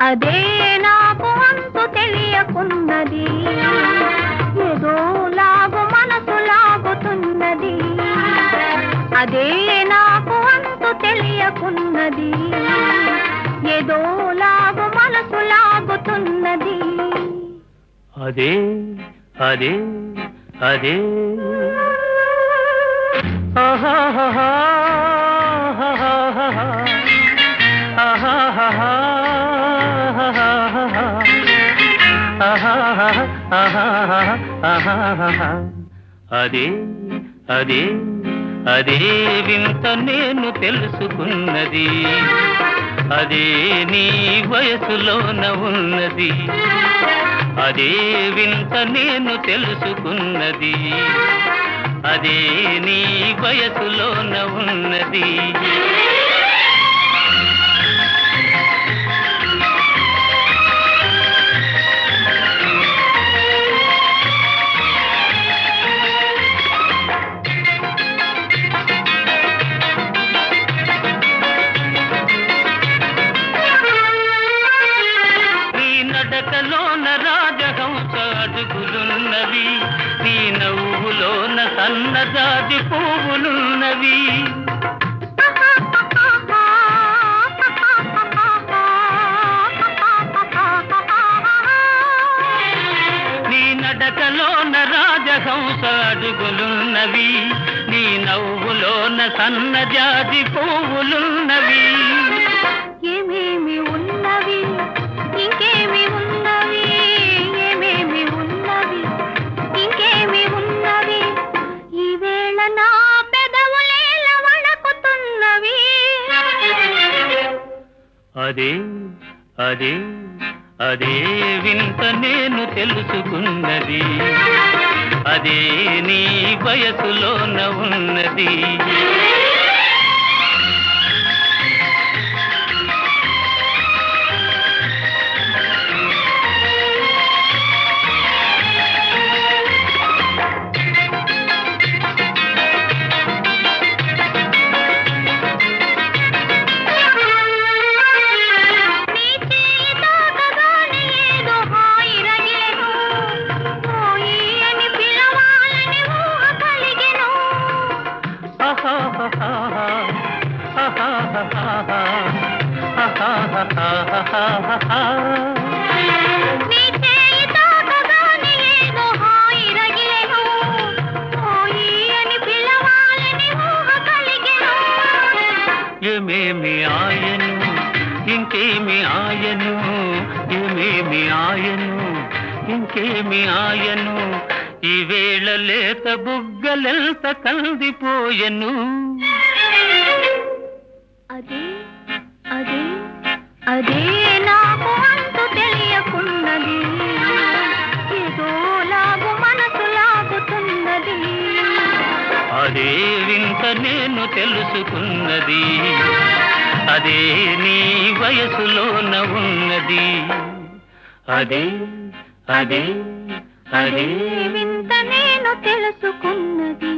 అదే నాకు అంతు తెలియకున్నది. ఏదో లాగు మనసు లాగుతున్నది అదే నాకు అంతు తెలియకున్నది. ఏదో లాగు మనసు లాగుతున్నది అదే అదే అదే. ఆహాహాహా, అదే అదే అదే వింత నేను తెలుసుకున్నది. అదే నీ వయసులోన ఉన్నది. అదే వింత నేను తెలుసుకున్నది. అదే నీ వయసులోన ఉన్నది. నడకలోన రాజహంస అడుగులున్నవి నీ నవ్వులోన సన్నజాతి పువ్వులున్నవి. నీ నడకలోన రాజహంస అడుగులున్నవి నీ నవ్వులోన సన్నజాతి పువ్వులున్నవి. అదే అదే అదే వింత నేను తెలుసుకున్నది. అదే నీ వయసులోన ఉన్నది. ఏమేమి ఆయను? ఇంకేమి ఆయను? ఏమేమి ఆయను? ఇంకేమి ఆయను? ఈ వేళ లేత బుగ్గలెంత కందిపోయెను అదే అదే అదే నాకు అంతు తెలియకున్నది. ఏదో లాగు మనసు లాగుతున్నది. అదే వింత నేను తెలుసుకున్నది. అదే నీ వయసులోన ఉన్నది. అదే అదే అదే అదే వింత నేను తెలుసుకున్నది.